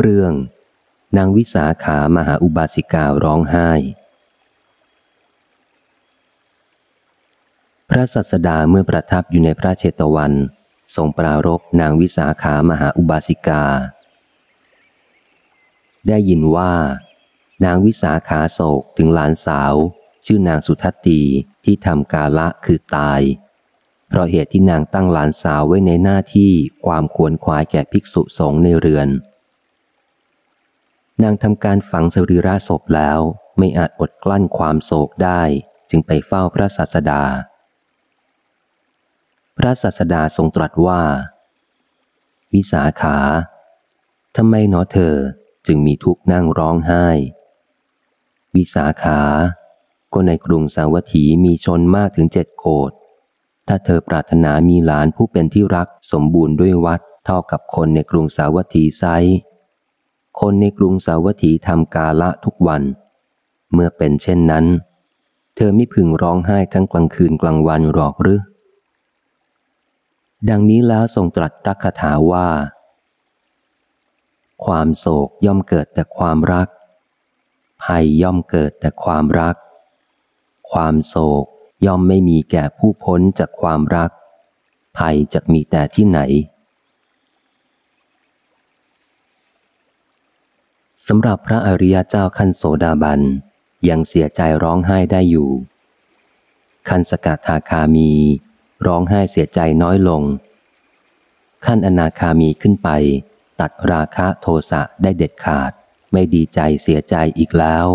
เรื่อง นางวิสาขามหาอุบาสิการ้องไห้ พระสัสดาเมื่อประทับอยู่ในพระเชตวันทรงปรารบนางวิสาขามหาอุบาสิกา ได้ยินว่า นางวิสาขาโศกถึงหลานสาว ชื่อนางสุทัตตีที่ทำกาละคือตาย เพราะเหตุที่นางตั้งหลานสาวไว้ในหน้าที่ความควรควายแก่ภิกษุสงฆ์ในเรือน นางทำการฝังสรีระศพแล้ว ไม่อาจอดกลั้นความโศกได้ จึงไปเฝ้าพระศาสดา พระศาสดาทรงตรัสว่า วิสาขาทำไมหนอเธอจึงมีทุกนั่งร้องไห้ วิสาขา ก็ในกรุงสาวัตถีมีชนมากถึงเจ็ดโกดถ้าเธอปรารถนามีหลานผู้เป็นที่รักสมบูรณ์ด้วยวัดเท่ากับคนในกรุงสาวัตถีไซ คนในกรุงสาวัตถีทำกาละทุกวัน เมื่อเป็นเช่นนั้น เธอไม่พึงร้องไห้ทั้งกลางคืนกลางวันหรอกหรือ ดังนี้แล้วทรงตรัสรักถาว่า ความโศกย่อมเกิดแต่ความรัก ภัยย่อมเกิดแต่ความรัก ความโศกย่อมไม่มีแก่ผู้พ้นจากความรัก ภัยจะมีแต่ที่ไหน สำหรับพระอริยเจ้าขั้นโสดาบัน ยังเสียใจร้องไห้ได้อยู่ ขันสกัดทาคามี ร้องไห้เสียใจน้อยลง ขั้นอนาคามีขึ้นไป ตัดราคะโทสะได้เด็ดขาด ไม่ดีใจเสียใจอีกแล้ว